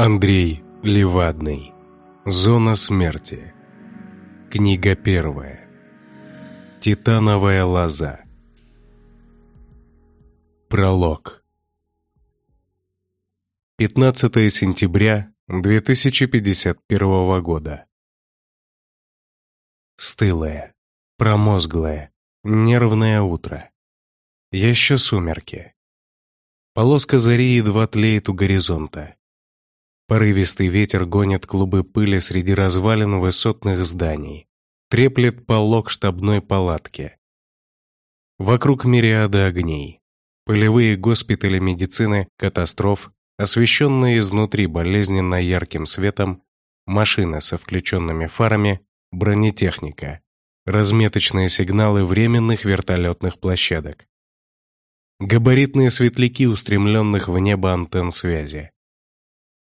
Андрей Левадный. Зона смерти. Книга первая. Титановая лоза. Пролог. 15 сентября 2051 года. Стылое, промозглое, нервное утро. Еще сумерки. Полоска зари едва тлеет у горизонта. Порывистый ветер гонит клубы пыли среди развалин высотных зданий, треплет полог штабной палатки. Вокруг мириады огней. Полевые госпитали медицины, катастроф, освещенные изнутри болезненно ярким светом, машины со включенными фарами, бронетехника, разметочные сигналы временных вертолетных площадок. Габаритные светляки устремленных в небо антенн связи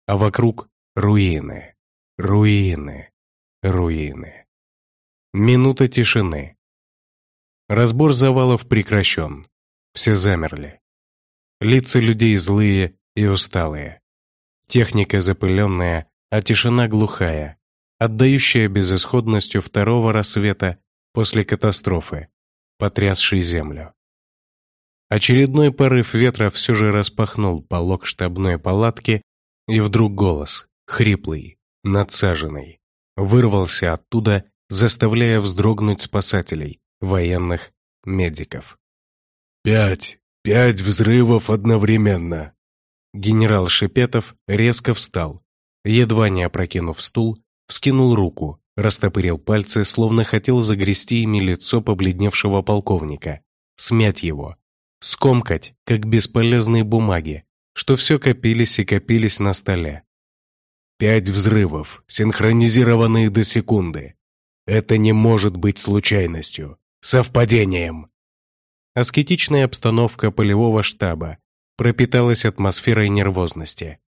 а вокруг руины, руины, руины. Минута тишины. Разбор завалов прекращен. Все замерли. Лица людей злые и усталые. Техника запыленная, а тишина глухая, отдающая безысходностью второго рассвета после катастрофы, потрясшей землю. Очередной порыв ветра все же распахнул полог штабной палатки и вдруг голос, хриплый, надсаженный, вырвался оттуда, заставляя вздрогнуть спасателей, военных, медиков. «Пять! Пять взрывов одновременно!» Генерал Шепетов резко встал, едва не опрокинув стул, вскинул руку, растопырил пальцы, словно хотел загрести ими лицо побледневшего полковника, смять его, скомкать, как бесполезные бумаги, что все копились и копились на столе. Пять взрывов, синхронизированные до секунды. Это не может быть случайностью, совпадением. Аскетичная обстановка полевого штаба пропиталась атмосферой нервозности.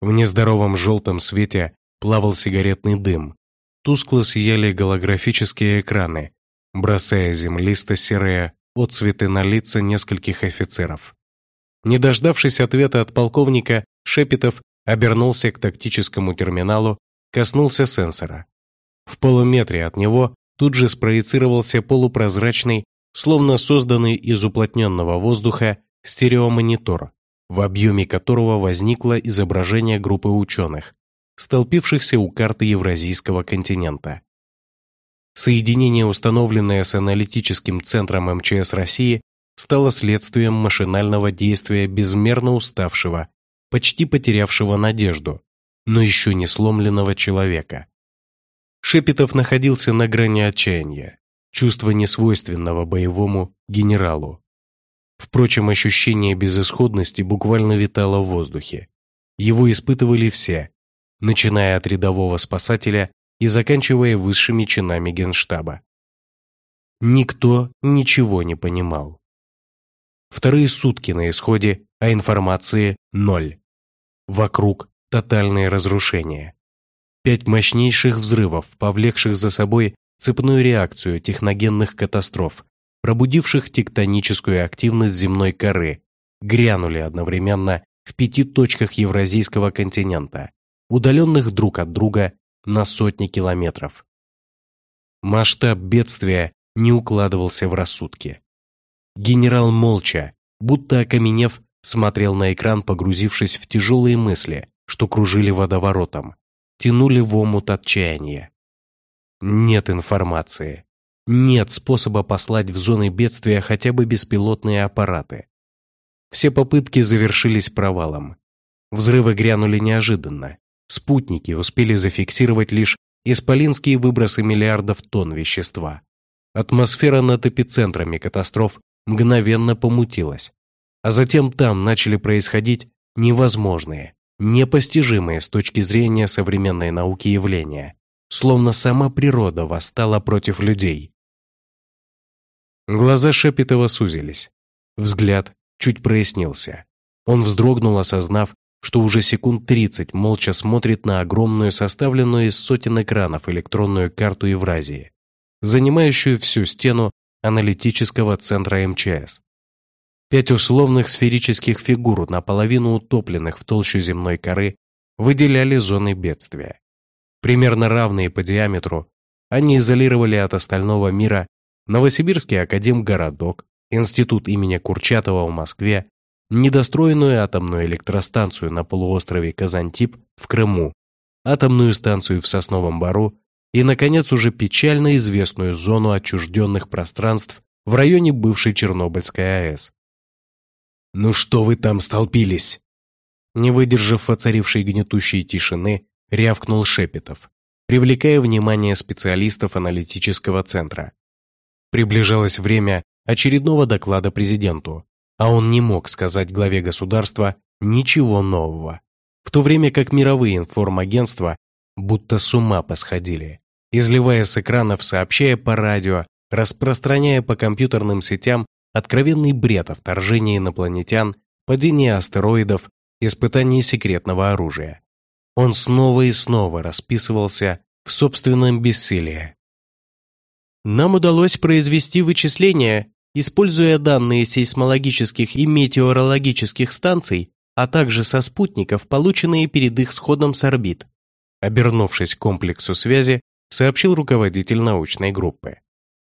В нездоровом желтом свете плавал сигаретный дым, тускло сияли голографические экраны, бросая землисто-серые отцветы на лица нескольких офицеров. Не дождавшись ответа от полковника, Шепетов обернулся к тактическому терминалу, коснулся сенсора. В полуметре от него тут же спроецировался полупрозрачный, словно созданный из уплотненного воздуха, стереомонитор, в объеме которого возникло изображение группы ученых, столпившихся у карты Евразийского континента. Соединение, установленное с аналитическим центром МЧС России, стало следствием машинального действия безмерно уставшего, почти потерявшего надежду, но еще не сломленного человека. Шепетов находился на грани отчаяния, чувства несвойственного боевому генералу. Впрочем, ощущение безысходности буквально витало в воздухе. Его испытывали все, начиная от рядового спасателя и заканчивая высшими чинами генштаба. Никто ничего не понимал. Вторые сутки на исходе, а информации – ноль. Вокруг тотальное разрушение. Пять мощнейших взрывов, повлекших за собой цепную реакцию техногенных катастроф, пробудивших тектоническую активность земной коры, грянули одновременно в пяти точках Евразийского континента, удаленных друг от друга на сотни километров. Масштаб бедствия не укладывался в рассудки. Генерал молча, будто окаменев, смотрел на экран, погрузившись в тяжелые мысли, что кружили водоворотом, тянули в омут отчаяния. Нет информации. Нет способа послать в зоны бедствия хотя бы беспилотные аппараты. Все попытки завершились провалом. Взрывы грянули неожиданно. Спутники успели зафиксировать лишь исполинские выбросы миллиардов тонн вещества. Атмосфера над эпицентрами катастроф мгновенно помутилась. А затем там начали происходить невозможные, непостижимые с точки зрения современной науки явления, словно сама природа восстала против людей. Глаза Шепетова сузились. Взгляд чуть прояснился. Он вздрогнул, осознав, что уже секунд тридцать молча смотрит на огромную, составленную из сотен экранов электронную карту Евразии, занимающую всю стену аналитического центра МЧС. Пять условных сферических фигур, наполовину утопленных в толщу земной коры, выделяли зоны бедствия. Примерно равные по диаметру, они изолировали от остального мира Новосибирский академгородок, Институт имени Курчатова в Москве, недостроенную атомную электростанцию на полуострове Казантип в Крыму, атомную станцию в Сосновом Бару и, наконец, уже печально известную зону отчужденных пространств в районе бывшей Чернобыльской АЭС. «Ну что вы там столпились?» Не выдержав оцарившей гнетущей тишины, рявкнул Шепетов, привлекая внимание специалистов аналитического центра. Приближалось время очередного доклада президенту, а он не мог сказать главе государства ничего нового, в то время как мировые информагентства будто с ума посходили, изливая с экранов, сообщая по радио, распространяя по компьютерным сетям откровенный бред о вторжении инопланетян, падении астероидов, испытании секретного оружия. Он снова и снова расписывался в собственном бессилии. Нам удалось произвести вычисления, используя данные сейсмологических и метеорологических станций, а также со спутников, полученные перед их сходом с орбит. Обернувшись к комплексу связи, сообщил руководитель научной группы.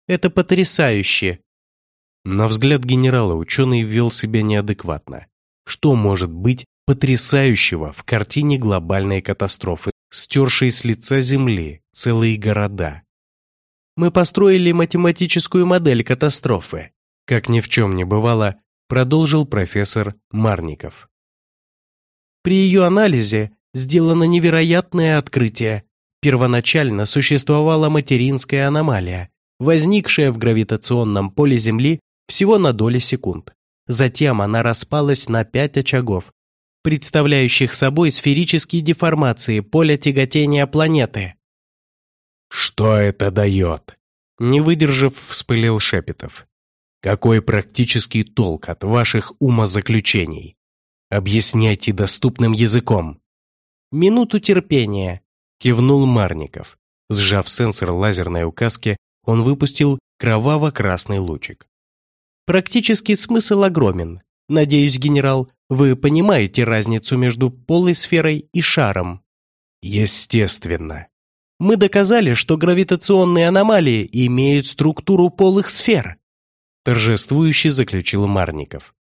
Это потрясающе. На взгляд генерала ученый вел себя неадекватно. Что может быть потрясающего в картине глобальной катастрофы, стершей с лица Земли целые города? Мы построили математическую модель катастрофы. Как ни в чем не бывало, продолжил профессор Марников. При ее анализе сделано невероятное открытие. Первоначально существовала материнская аномалия, возникшая в гравитационном поле Земли всего на доли секунд. Затем она распалась на пять очагов, представляющих собой сферические деформации поля тяготения планеты. «Что это дает?» Не выдержав, вспылил Шепетов. «Какой практический толк от ваших умозаключений? Объясняйте доступным языком». «Минуту терпения», — кивнул Марников, сжав сенсор лазерной указки он выпустил кроваво-красный лучик. Практический смысл огромен. Надеюсь, генерал, вы понимаете разницу между полой сферой и шаром? Естественно. Мы доказали, что гравитационные аномалии имеют структуру полых сфер. Торжествующе заключил Марников.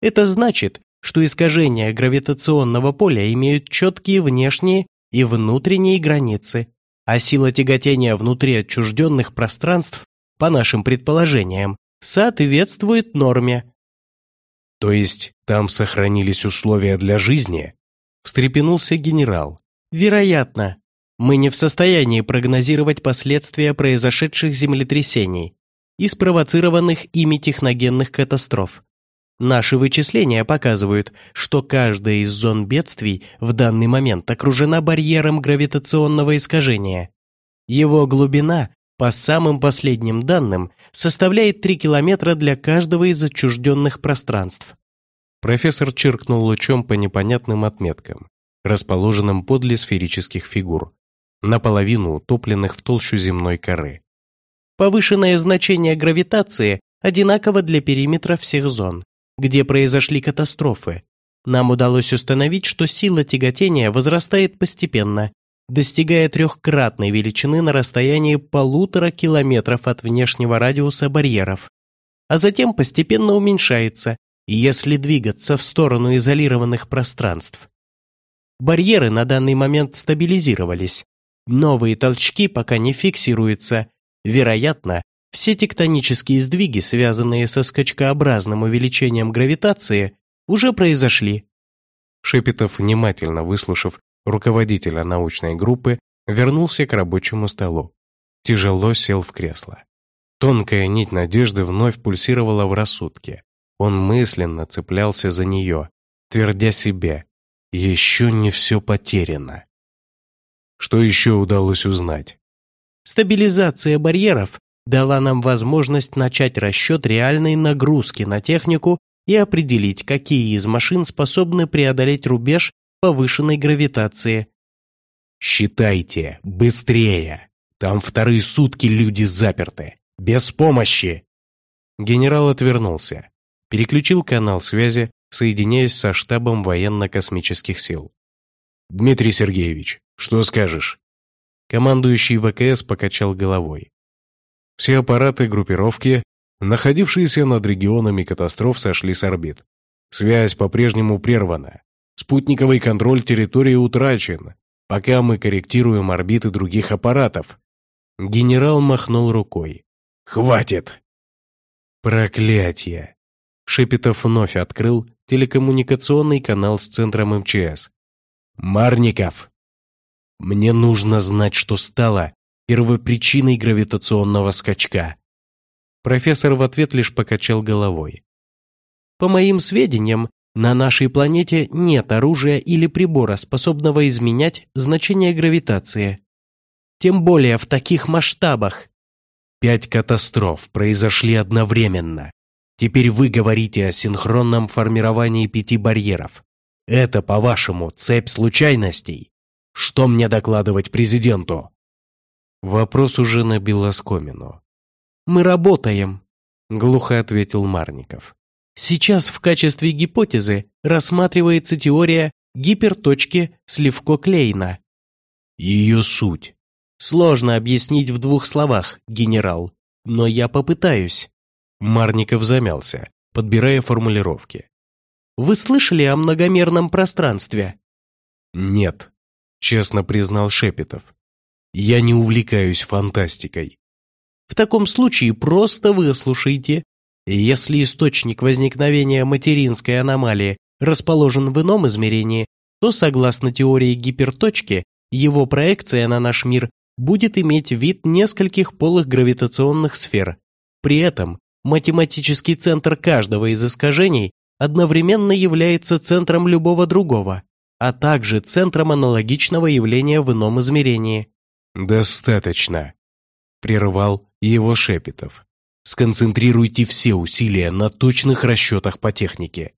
Это значит, что искажения гравитационного поля имеют четкие внешние и внутренние границы, а сила тяготения внутри отчужденных пространств, по нашим предположениям, соответствует норме. То есть там сохранились условия для жизни? Встрепенулся генерал. Вероятно. Мы не в состоянии прогнозировать последствия произошедших землетрясений и спровоцированных ими техногенных катастроф. Наши вычисления показывают, что каждая из зон бедствий в данный момент окружена барьером гравитационного искажения. Его глубина, по самым последним данным, составляет 3 километра для каждого из отчужденных пространств. Профессор чиркнул лучом по непонятным отметкам, расположенным подле сферических фигур, наполовину утопленных в толщу земной коры. Повышенное значение гравитации одинаково для периметра всех зон где произошли катастрофы. Нам удалось установить, что сила тяготения возрастает постепенно, достигая трехкратной величины на расстоянии полутора километров от внешнего радиуса барьеров, а затем постепенно уменьшается, если двигаться в сторону изолированных пространств. Барьеры на данный момент стабилизировались. Новые толчки пока не фиксируются. Вероятно, все тектонические сдвиги, связанные со скачкообразным увеличением гравитации, уже произошли. Шепетов, внимательно выслушав руководителя научной группы, вернулся к рабочему столу. Тяжело сел в кресло. Тонкая нить надежды вновь пульсировала в рассудке. Он мысленно цеплялся за нее, твердя себе, еще не все потеряно. Что еще удалось узнать? Стабилизация барьеров дала нам возможность начать расчет реальной нагрузки на технику и определить, какие из машин способны преодолеть рубеж повышенной гравитации. «Считайте, быстрее! Там вторые сутки люди заперты, без помощи!» Генерал отвернулся, переключил канал связи, соединяясь со штабом военно-космических сил. Дмитрий Сергеевич, что скажешь?» Командующий ВКС покачал головой. Все аппараты группировки, находившиеся над регионами катастроф, сошли с орбит. Связь по-прежнему прервана. Спутниковый контроль территории утрачен, пока мы корректируем орбиты других аппаратов. Генерал махнул рукой. «Хватит!» Проклятие! Шепетов вновь открыл телекоммуникационный канал с центром МЧС. «Марников!» «Мне нужно знать, что стало первопричиной гравитационного скачка». Профессор в ответ лишь покачал головой. «По моим сведениям, на нашей планете нет оружия или прибора, способного изменять значение гравитации. Тем более в таких масштабах. Пять катастроф произошли одновременно. Теперь вы говорите о синхронном формировании пяти барьеров. Это, по-вашему, цепь случайностей? Что мне докладывать президенту? Вопрос уже набил оскомину. «Мы работаем», — глухо ответил Марников. Сейчас в качестве гипотезы рассматривается теория гиперточки Сливко-Клейна. Ее суть. Сложно объяснить в двух словах, генерал, но я попытаюсь. Марников замялся, подбирая формулировки. Вы слышали о многомерном пространстве? Нет, честно признал Шепетов. Я не увлекаюсь фантастикой. В таком случае просто выслушайте если источник возникновения материнской аномалии расположен в ином измерении, то, согласно теории гиперточки, его проекция на наш мир будет иметь вид нескольких полых гравитационных сфер. При этом математический центр каждого из искажений одновременно является центром любого другого, а также центром аналогичного явления в ином измерении. «Достаточно», – прервал его Шепетов. Сконцентрируйте все усилия на точных расчетах по технике.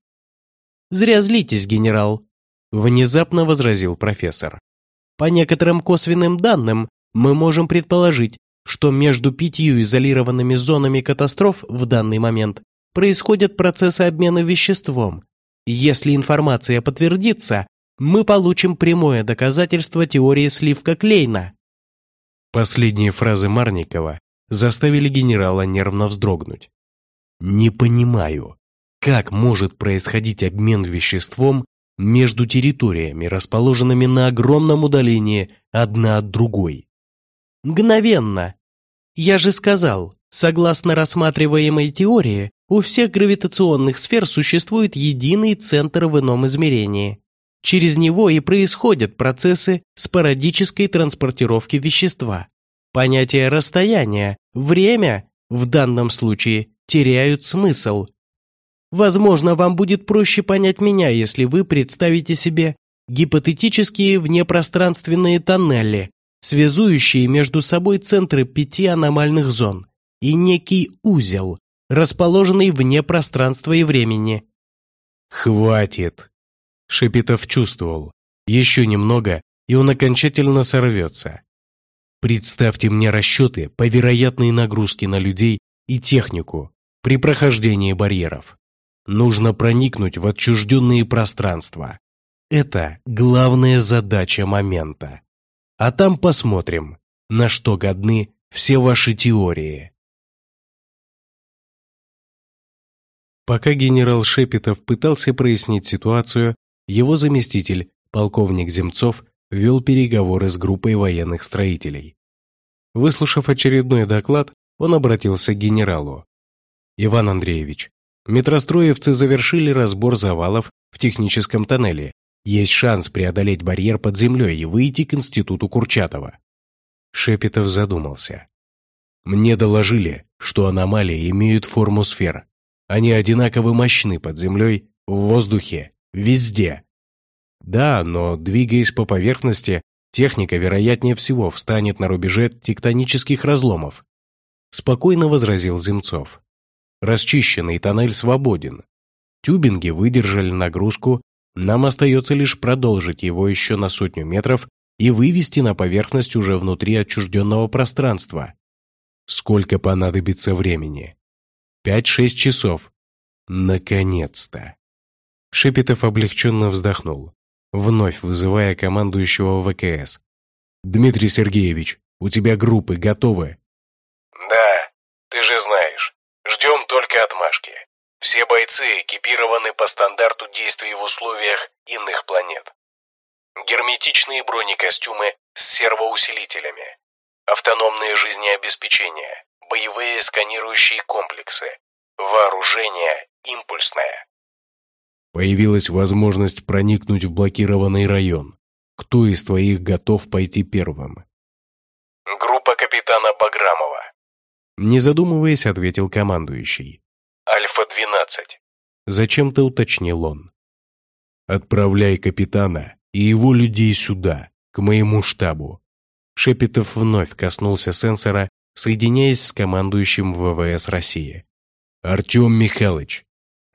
«Зря злитесь, генерал», – внезапно возразил профессор. «По некоторым косвенным данным мы можем предположить, что между пятью изолированными зонами катастроф в данный момент происходят процессы обмена веществом. Если информация подтвердится, мы получим прямое доказательство теории сливка Клейна». Последние фразы Марникова заставили генерала нервно вздрогнуть. «Не понимаю, как может происходить обмен веществом между территориями, расположенными на огромном удалении одна от другой?» «Мгновенно! Я же сказал, согласно рассматриваемой теории, у всех гравитационных сфер существует единый центр в ином измерении. Через него и происходят процессы спорадической транспортировки вещества. Понятие расстояния, время в данном случае теряют смысл. Возможно, вам будет проще понять меня, если вы представите себе гипотетические внепространственные тоннели, связующие между собой центры пяти аномальных зон и некий узел, расположенный вне пространства и времени. «Хватит!» Шепетов чувствовал. Еще немного, и он окончательно сорвется. Представьте мне расчеты по вероятной нагрузке на людей и технику при прохождении барьеров. Нужно проникнуть в отчужденные пространства. Это главная задача момента. А там посмотрим, на что годны все ваши теории. Пока генерал Шепетов пытался прояснить ситуацию, его заместитель, полковник Земцов, вел переговоры с группой военных строителей. Выслушав очередной доклад, он обратился к генералу. «Иван Андреевич, метростроевцы завершили разбор завалов в техническом тоннеле. Есть шанс преодолеть барьер под землей и выйти к институту Курчатова». Шепетов задумался. «Мне доложили, что аномалии имеют форму сфер. Они одинаково мощны под землей, в воздухе, везде. Да, но двигаясь по поверхности, техника, вероятнее всего, встанет на рубеже тектонических разломов. Спокойно возразил Земцов. Расчищенный тоннель свободен. Тюбинги выдержали нагрузку, нам остается лишь продолжить его еще на сотню метров и вывести на поверхность уже внутри отчужденного пространства. Сколько понадобится времени? Пять-шесть часов. Наконец-то. Шепетов облегченно вздохнул. вновь вызывая командующего ВКС. «Дмитрий Сергеевич, у тебя группы готовы?» «Да, ты же знаешь. Ждем только отмашки. Все бойцы экипированы по стандарту действий в условиях иных планет. Герметичные бронекостюмы с сервоусилителями, автономное жизнеобеспечение, боевые сканирующие комплексы, вооружение импульсное. Появилась возможность проникнуть в блокированный район. Кто из твоих готов пойти первым? Группа капитана Баграмова. Не задумываясь, ответил командующий. Альфа-12. Зачем-то уточнил он. Отправляй капитана и его людей сюда, к моему штабу. Шепетов вновь коснулся сенсора, соединяясь с командующим ВВС России. Артем Михайлович,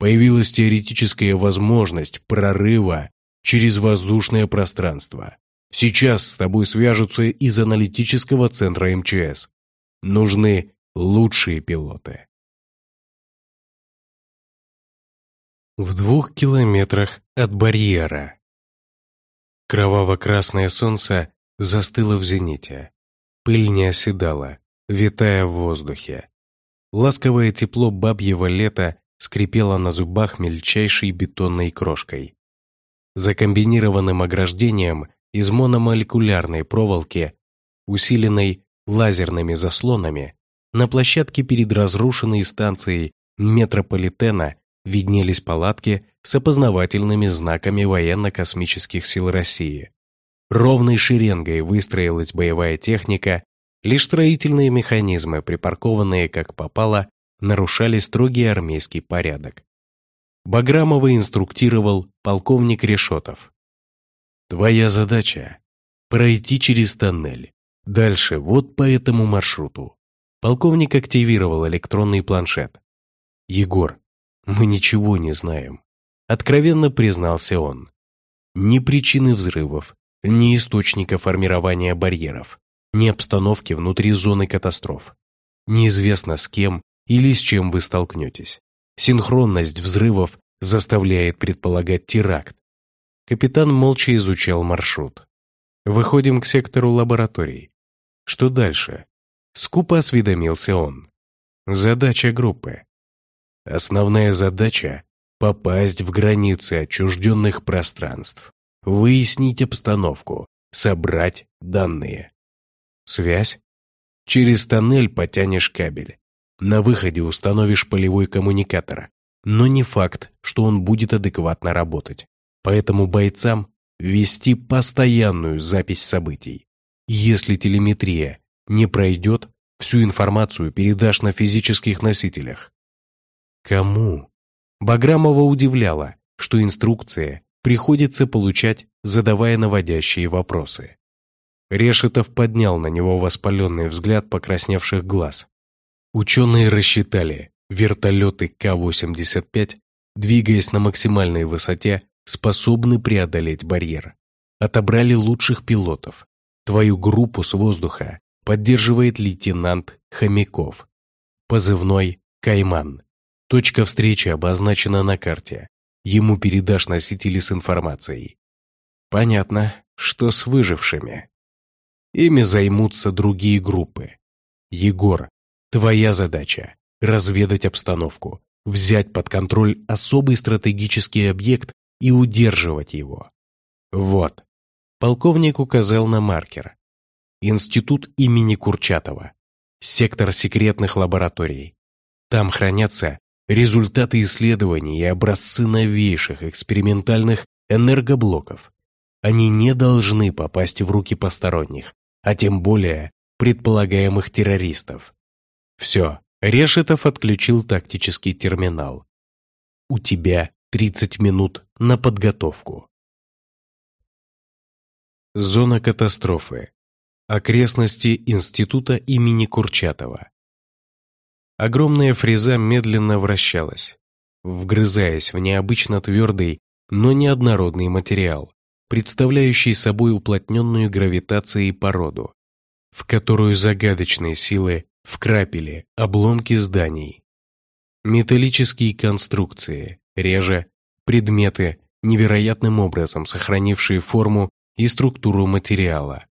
появилась теоретическая возможность прорыва через воздушное пространство. Сейчас с тобой свяжутся из аналитического центра МЧС. Нужны лучшие пилоты. В двух километрах от барьера. Кроваво-красное солнце застыло в зените. Пыль не оседала, витая в воздухе. Ласковое тепло бабьего лета скрипело на зубах мельчайшей бетонной крошкой. За комбинированным ограждением из мономолекулярной проволоки, усиленной лазерными заслонами, на площадке перед разрушенной станцией метрополитена виднелись палатки с опознавательными знаками военно-космических сил России. Ровной шеренгой выстроилась боевая техника, лишь строительные механизмы, припаркованные как попало, нарушали строгий армейский порядок. Баграмова инструктировал полковник Решетов. «Твоя задача – пройти через тоннель. Дальше вот по этому маршруту». Полковник активировал электронный планшет. «Егор, мы ничего не знаем», – откровенно признался он. «Ни причины взрывов, ни источника формирования барьеров, ни обстановки внутри зоны катастроф. Неизвестно с кем или с чем вы столкнетесь. Синхронность взрывов заставляет предполагать теракт. Капитан молча изучал маршрут. Выходим к сектору лабораторий. Что дальше? Скупо осведомился он. Задача группы. Основная задача – попасть в границы отчужденных пространств, выяснить обстановку, собрать данные. Связь? Через тоннель потянешь кабель. На выходе установишь полевой коммуникатор, но не факт, что он будет адекватно работать. Поэтому бойцам вести постоянную запись событий. Если телеметрия не пройдет, всю информацию передашь на физических носителях. Кому? Баграмова удивляла, что инструкция приходится получать, задавая наводящие вопросы. Решетов поднял на него воспаленный взгляд покрасневших глаз. Ученые рассчитали, вертолеты К-85, двигаясь на максимальной высоте, способны преодолеть барьер. Отобрали лучших пилотов. Твою группу с воздуха поддерживает лейтенант Хомяков. Позывной «Кайман». Точка встречи обозначена на карте. Ему передашь носители с информацией. Понятно, что с выжившими. Ими займутся другие группы. Егор, Твоя задача – разведать обстановку, взять под контроль особый стратегический объект и удерживать его. Вот. Полковник указал на маркер. Институт имени Курчатова. Сектор секретных лабораторий. Там хранятся результаты исследований и образцы новейших экспериментальных энергоблоков. Они не должны попасть в руки посторонних, а тем более предполагаемых террористов. Все, Решетов отключил тактический терминал. У тебя 30 минут на подготовку. Зона катастрофы. Окрестности института имени Курчатова. Огромная фреза медленно вращалась, вгрызаясь в необычно твердый, но неоднородный материал, представляющий собой уплотненную гравитацией породу, в которую загадочные силы вкрапили обломки зданий. Металлические конструкции, реже предметы невероятным образом сохранившие форму и структуру материала.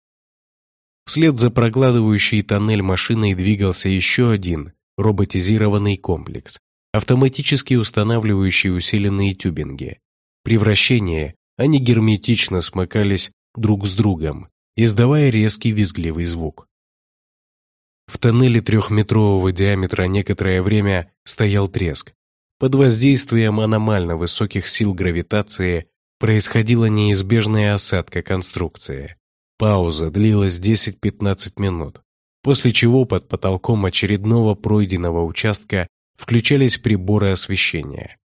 Вслед за прокладывающей тоннель машиной двигался еще один роботизированный комплекс, автоматически устанавливающий усиленные тюбинги. При вращении они герметично смыкались друг с другом, издавая резкий визгливый звук. В тоннеле трехметрового диаметра некоторое время стоял треск. Под воздействием аномально высоких сил гравитации происходила неизбежная осадка конструкции. Пауза длилась 10-15 минут, после чего под потолком очередного пройденного участка включались приборы освещения.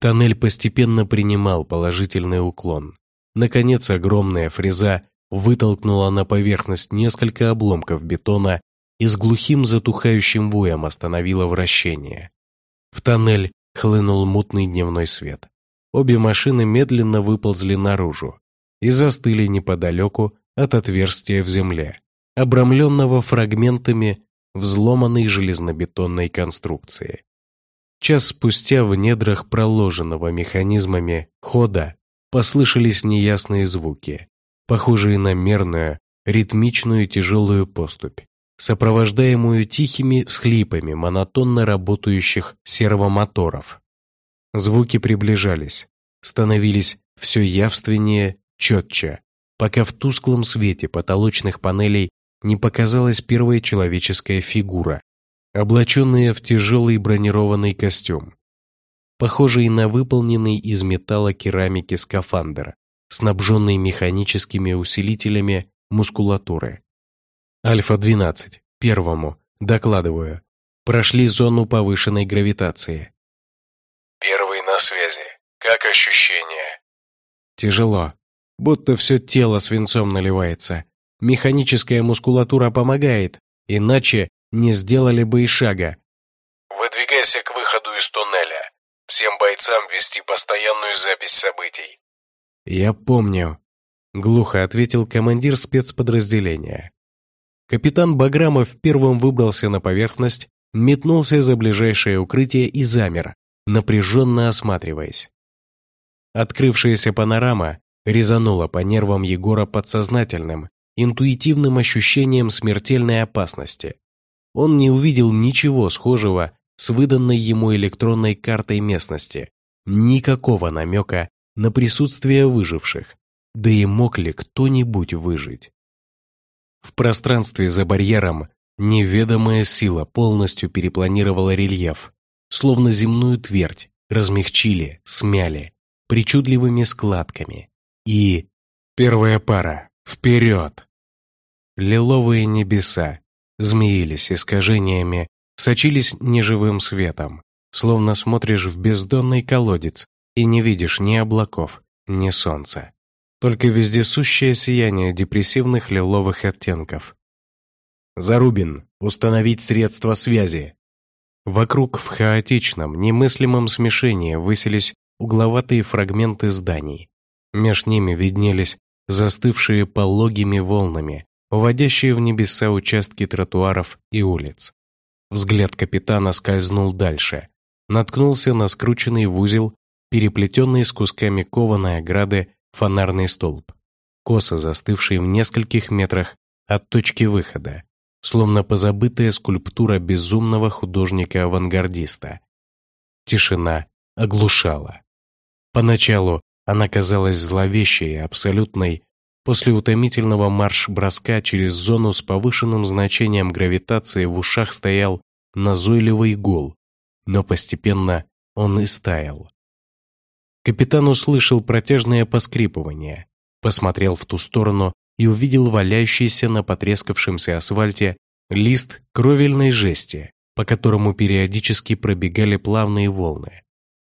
Тоннель постепенно принимал положительный уклон. Наконец, огромная фреза вытолкнула на поверхность несколько обломков бетона и с глухим затухающим воем остановила вращение. В тоннель хлынул мутный дневной свет. Обе машины медленно выползли наружу и застыли неподалеку от отверстия в земле, обрамленного фрагментами взломанной железнобетонной конструкции. Час спустя в недрах проложенного механизмами хода послышались неясные звуки, похожие на мерную, ритмичную тяжелую поступь, сопровождаемую тихими всхлипами монотонно работающих сервомоторов. Звуки приближались, становились все явственнее, четче, пока в тусклом свете потолочных панелей не показалась первая человеческая фигура, облаченная в тяжелый бронированный костюм, похожий на выполненный из металла керамики скафандр, снабженный механическими усилителями мускулатуры. Альфа-12, первому, докладываю, прошли зону повышенной гравитации. Первый на связи. Как ощущения? Тяжело. Будто все тело свинцом наливается. Механическая мускулатура помогает, иначе не сделали бы и шага. Выдвигайся к выходу из туннеля. Всем бойцам вести постоянную запись событий. Я помню, глухо ответил командир спецподразделения. Капитан Баграмов первым выбрался на поверхность, метнулся за ближайшее укрытие и замер, напряженно осматриваясь. Открывшаяся панорама резанула по нервам Егора подсознательным, интуитивным ощущением смертельной опасности. Он не увидел ничего схожего с выданной ему электронной картой местности, никакого намека на присутствие выживших, да и мог ли кто-нибудь выжить. В пространстве за барьером неведомая сила полностью перепланировала рельеф, словно земную твердь размягчили, смяли, причудливыми складками. И первая пара, вперед! Лиловые небеса змеились искажениями, сочились неживым светом, словно смотришь в бездонный колодец и не видишь ни облаков, ни солнца. Только вездесущее сияние депрессивных лиловых оттенков. «Зарубин, установить средства связи!» Вокруг в хаотичном, немыслимом смешении высились угловатые фрагменты зданий. Меж ними виднелись застывшие пологими волнами, уводящие в небеса участки тротуаров и улиц. Взгляд капитана скользнул дальше, наткнулся на скрученный в узел, переплетенный с кусками кованой ограды фонарный столб, косо застывший в нескольких метрах от точки выхода, словно позабытая скульптура безумного художника-авангардиста. Тишина оглушала. Поначалу она казалась зловещей и абсолютной после утомительного марш-броска через зону с повышенным значением гравитации в ушах стоял назойливый гул, но постепенно он и стаял. Капитан услышал протяжное поскрипывание, посмотрел в ту сторону и увидел валяющийся на потрескавшемся асфальте лист кровельной жести, по которому периодически пробегали плавные волны.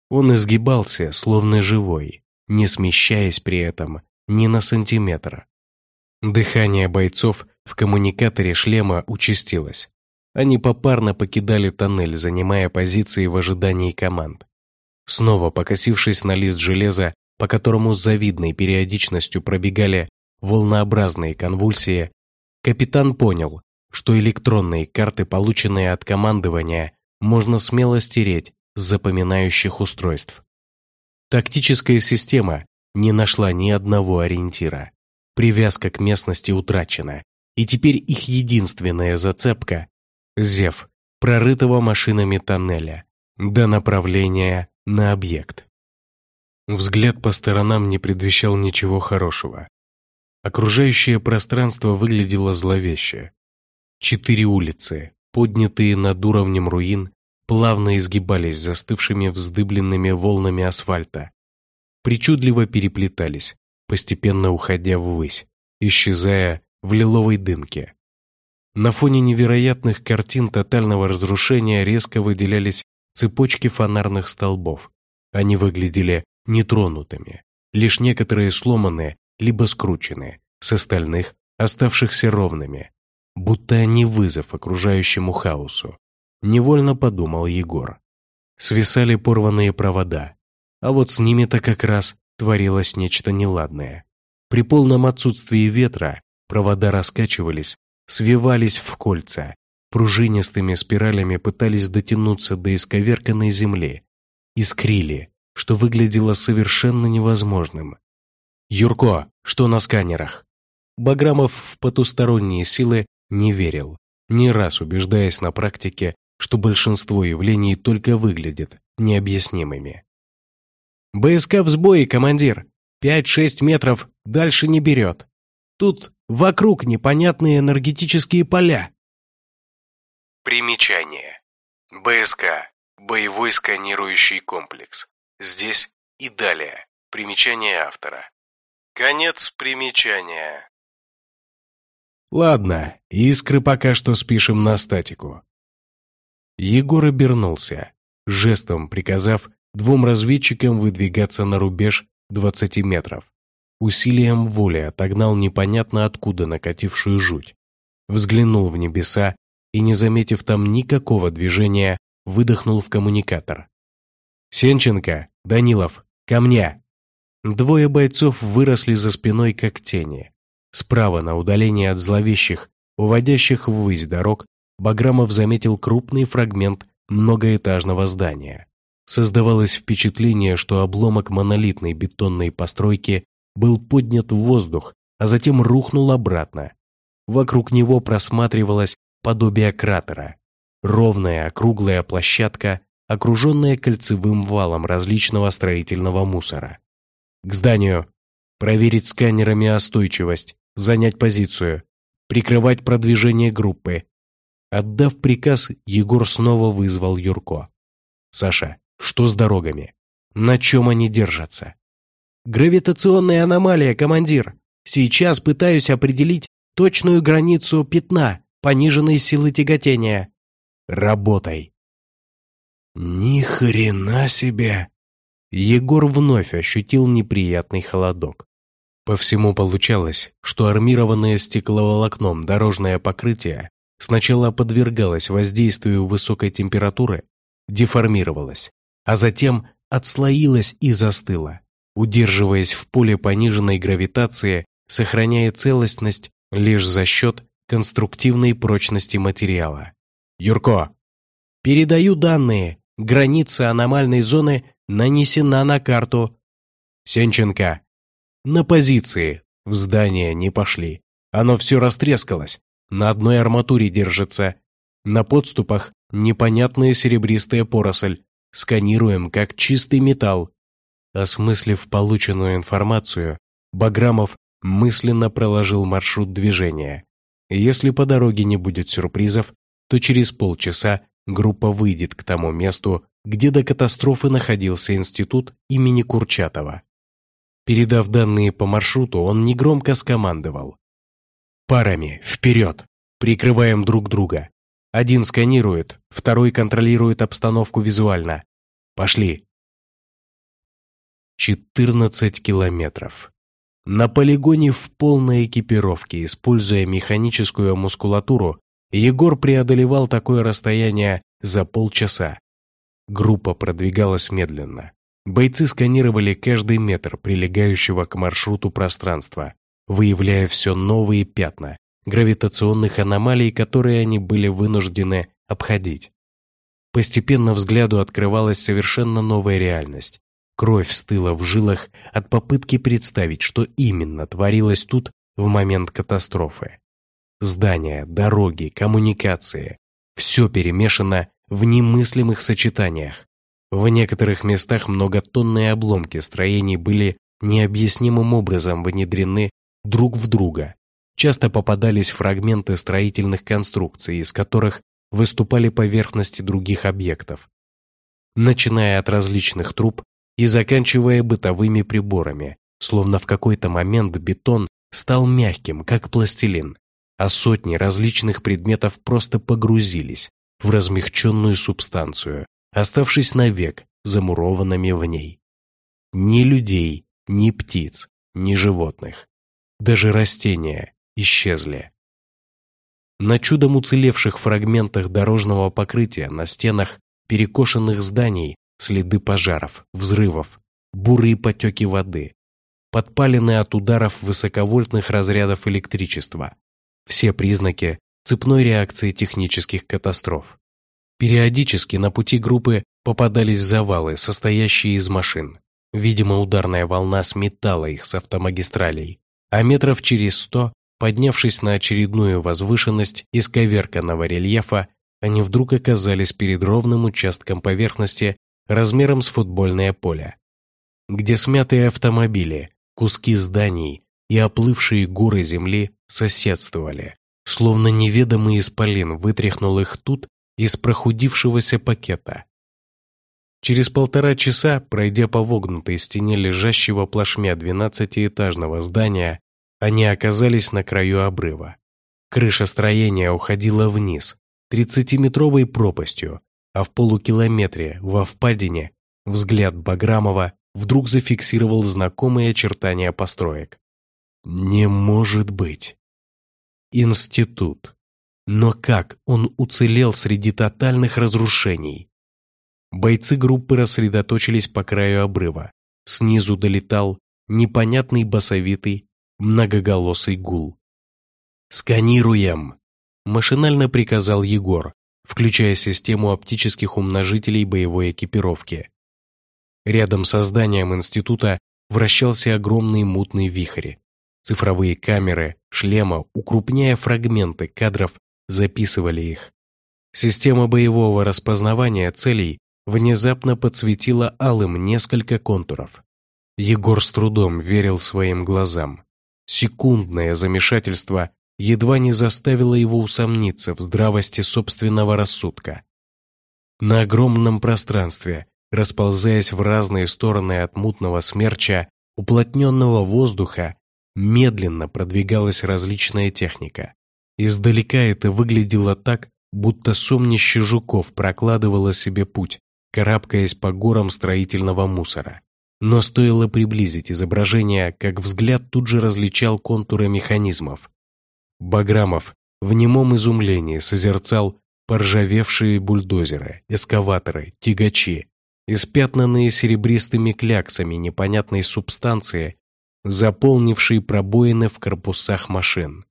Он изгибался, словно живой, не смещаясь при этом ни на сантиметр. Дыхание бойцов в коммуникаторе шлема участилось. Они попарно покидали тоннель, занимая позиции в ожидании команд. Снова покосившись на лист железа, по которому с завидной периодичностью пробегали волнообразные конвульсии, капитан понял, что электронные карты, полученные от командования, можно смело стереть с запоминающих устройств. Тактическая система не нашла ни одного ориентира. Привязка к местности утрачена, и теперь их единственная зацепка – зев, прорытого машинами тоннеля, до направления на объект. Взгляд по сторонам не предвещал ничего хорошего. Окружающее пространство выглядело зловеще. Четыре улицы, поднятые над уровнем руин, плавно изгибались застывшими вздыбленными волнами асфальта. Причудливо переплетались, постепенно уходя ввысь, исчезая в лиловой дымке. На фоне невероятных картин тотального разрушения резко выделялись цепочки фонарных столбов. Они выглядели нетронутыми, лишь некоторые сломанные либо скрученные, с остальных оставшихся ровными, будто они вызов окружающему хаосу невольно подумал Егор. Свисали порванные провода, а вот с ними-то как раз творилось нечто неладное. При полном отсутствии ветра провода раскачивались, свивались в кольца, пружинистыми спиралями пытались дотянуться до исковерканной земли, искрили, что выглядело совершенно невозможным. «Юрко, что на сканерах?» Баграмов в потусторонние силы не верил, не раз убеждаясь на практике, что большинство явлений только выглядят необъяснимыми. «БСК в сбое, командир! Пять-шесть метров дальше не берет. Тут вокруг непонятные энергетические поля». Примечание. БСК. Боевой сканирующий комплекс. Здесь и далее. Примечание автора. Конец примечания. Ладно, искры пока что спишем на статику. Егор обернулся, жестом приказав двум разведчикам выдвигаться на рубеж 20 метров. Усилием воли отогнал непонятно откуда накатившую жуть. Взглянул в небеса и, не заметив там никакого движения, выдохнул в коммуникатор. «Сенченко, Данилов, ко мне!» Двое бойцов выросли за спиной, как тени. Справа, на удалении от зловещих, уводящих ввысь дорог, Баграмов заметил крупный фрагмент многоэтажного здания. Создавалось впечатление, что обломок монолитной бетонной постройки был поднят в воздух, а затем рухнул обратно. Вокруг него просматривалось подобие кратера. Ровная округлая площадка, окруженная кольцевым валом различного строительного мусора. К зданию. Проверить сканерами остойчивость, занять позицию, прикрывать продвижение группы, Отдав приказ, Егор снова вызвал Юрко. «Саша, что с дорогами? На чем они держатся?» «Гравитационная аномалия, командир. Сейчас пытаюсь определить точную границу пятна пониженной силы тяготения». «Работай!» «Ни хрена себе!» Егор вновь ощутил неприятный холодок. По всему получалось, что армированное стекловолокном дорожное покрытие сначала подвергалась воздействию высокой температуры, деформировалась, а затем отслоилась и застыла, удерживаясь в поле пониженной гравитации, сохраняя целостность лишь за счет конструктивной прочности материала. «Юрко!» «Передаю данные. Граница аномальной зоны нанесена на карту». «Сенченко!» «На позиции. В здание не пошли. Оно все растрескалось на одной арматуре держится. На подступах непонятная серебристая поросль. Сканируем как чистый металл. Осмыслив полученную информацию, Баграмов мысленно проложил маршрут движения. Если по дороге не будет сюрпризов, то через полчаса группа выйдет к тому месту, где до катастрофы находился институт имени Курчатова. Передав данные по маршруту, он негромко скомандовал. Парами, вперед! Прикрываем друг друга. Один сканирует, второй контролирует обстановку визуально. Пошли. 14 километров. На полигоне в полной экипировке, используя механическую мускулатуру, Егор преодолевал такое расстояние за полчаса. Группа продвигалась медленно. Бойцы сканировали каждый метр прилегающего к маршруту пространства выявляя все новые пятна, гравитационных аномалий, которые они были вынуждены обходить. Постепенно взгляду открывалась совершенно новая реальность. Кровь стыла в жилах от попытки представить, что именно творилось тут в момент катастрофы. Здания, дороги, коммуникации – все перемешано в немыслимых сочетаниях. В некоторых местах многотонные обломки строений были необъяснимым образом внедрены друг в друга. Часто попадались фрагменты строительных конструкций, из которых выступали поверхности других объектов. Начиная от различных труб и заканчивая бытовыми приборами, словно в какой-то момент бетон стал мягким, как пластилин, а сотни различных предметов просто погрузились в размягченную субстанцию, оставшись навек замурованными в ней. Ни людей, ни птиц, ни животных. Даже растения исчезли. На чудом уцелевших фрагментах дорожного покрытия на стенах перекошенных зданий следы пожаров, взрывов, бурые потеки воды, подпаленные от ударов высоковольтных разрядов электричества. Все признаки цепной реакции технических катастроф. Периодически на пути группы попадались завалы, состоящие из машин. Видимо, ударная волна сметала их с автомагистралей, а метров через сто, поднявшись на очередную возвышенность исковерканного рельефа, они вдруг оказались перед ровным участком поверхности размером с футбольное поле, где смятые автомобили, куски зданий и оплывшие горы земли соседствовали, словно неведомый исполин вытряхнул их тут из прохудившегося пакета. Через полтора часа, пройдя по вогнутой стене лежащего плашмя двенадцатиэтажного здания, они оказались на краю обрыва. Крыша строения уходила вниз, тридцатиметровой пропастью, а в полукилометре во впадине взгляд Баграмова вдруг зафиксировал знакомые очертания построек. Не может быть. Институт. Но как он уцелел среди тотальных разрушений? Бойцы группы рассредоточились по краю обрыва. Снизу долетал непонятный басовитый, многоголосый гул. «Сканируем!» – машинально приказал Егор, включая систему оптических умножителей боевой экипировки. Рядом со зданием института вращался огромный мутный вихрь. Цифровые камеры шлема, укрупняя фрагменты кадров, записывали их. Система боевого распознавания целей внезапно подсветила алым несколько контуров. Егор с трудом верил своим глазам. Секундное замешательство едва не заставило его усомниться в здравости собственного рассудка. На огромном пространстве, расползаясь в разные стороны от мутного смерча, уплотненного воздуха, медленно продвигалась различная техника. Издалека это выглядело так, будто сомнище жуков прокладывало себе путь, карабкаясь по горам строительного мусора. Но стоило приблизить изображение, как взгляд тут же различал контуры механизмов, Баграмов в немом изумлении созерцал поржавевшие бульдозеры, эскаваторы, тягачи, испятнанные серебристыми кляксами непонятной субстанции, заполнившие пробоины в корпусах машин.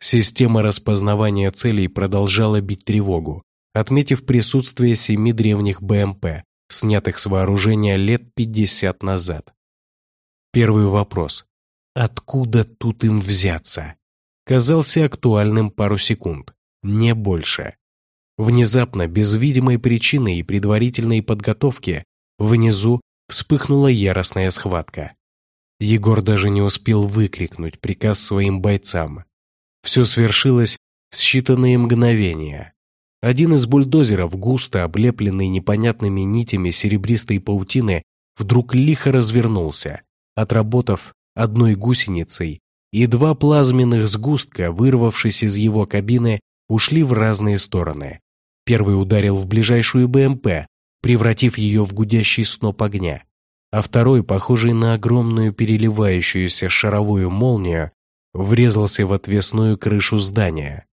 Система распознавания целей продолжала бить тревогу, отметив присутствие семи древних БМП, снятых с вооружения лет 50 назад. Первый вопрос. Откуда тут им взяться? Казался актуальным пару секунд, не больше. Внезапно, без видимой причины и предварительной подготовки, внизу вспыхнула яростная схватка. Егор даже не успел выкрикнуть приказ своим бойцам. Все свершилось в считанные мгновения. Один из бульдозеров, густо облепленный непонятными нитями серебристой паутины, вдруг лихо развернулся, отработав одной гусеницей и два плазменных сгустка, вырвавшись из его кабины, ушли в разные стороны. Первый ударил в ближайшую БМП, превратив ее в гудящий сноп огня, а второй, похожий на огромную переливающуюся шаровую молнию, врезался в отвесную крышу здания,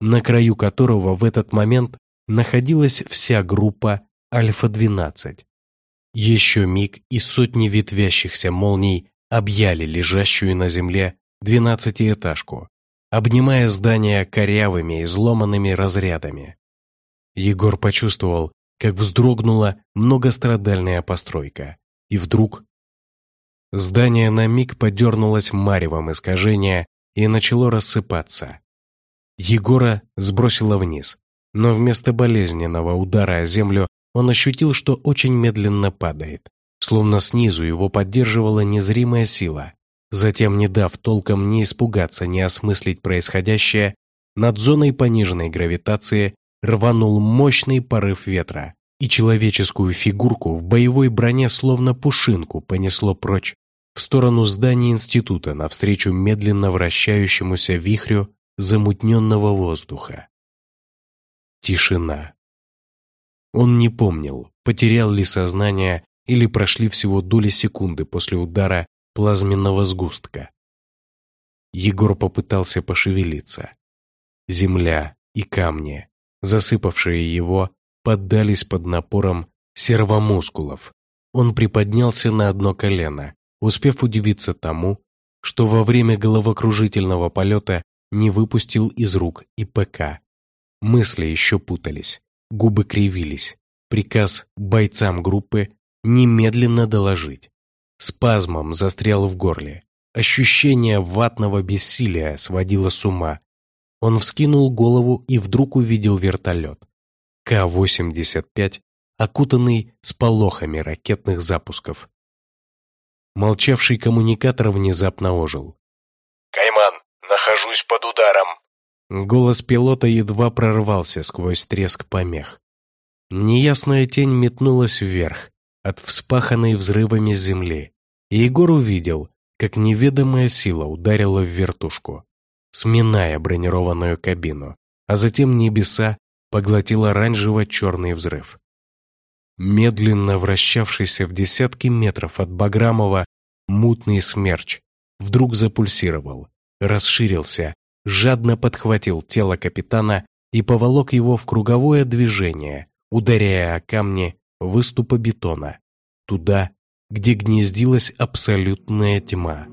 на краю которого в этот момент находилась вся группа Альфа-12. Еще миг и сотни ветвящихся молний объяли лежащую на земле двенадцатиэтажку, обнимая здание корявыми и изломанными разрядами. Егор почувствовал, как вздрогнула многострадальная постройка. И вдруг... Здание на миг подернулось маревом искажения и начало рассыпаться. Егора сбросило вниз, но вместо болезненного удара о землю он ощутил, что очень медленно падает, словно снизу его поддерживала незримая сила. Затем, не дав толком ни испугаться, ни осмыслить происходящее, над зоной пониженной гравитации рванул мощный порыв ветра, и человеческую фигурку в боевой броне словно пушинку понесло прочь в сторону здания института навстречу медленно вращающемуся вихрю замутненного воздуха. Тишина. Он не помнил, потерял ли сознание или прошли всего доли секунды после удара плазменного сгустка. Егор попытался пошевелиться. Земля и камни, засыпавшие его, поддались под напором сервомускулов. Он приподнялся на одно колено, успев удивиться тому, что во время головокружительного полета не выпустил из рук ИПК. Мысли еще путались, губы кривились. Приказ бойцам группы немедленно доложить. Спазмом застрял в горле. Ощущение ватного бессилия сводило с ума. Он вскинул голову и вдруг увидел вертолет. К-85, окутанный сполохами ракетных запусков. Молчавший коммуникатор внезапно ожил. «Кайман, нахожусь под ударом!» Голос пилота едва прорвался сквозь треск помех. Неясная тень метнулась вверх, от вспаханной взрывами земли, и Егор увидел, как неведомая сила ударила в вертушку, сминая бронированную кабину, а затем небеса поглотил оранжево-черный взрыв. Медленно вращавшийся в десятки метров от Баграмова мутный смерч вдруг запульсировал, расширился, жадно подхватил тело капитана и поволок его в круговое движение, ударяя о камни выступа бетона, туда, где гнездилась абсолютная тьма.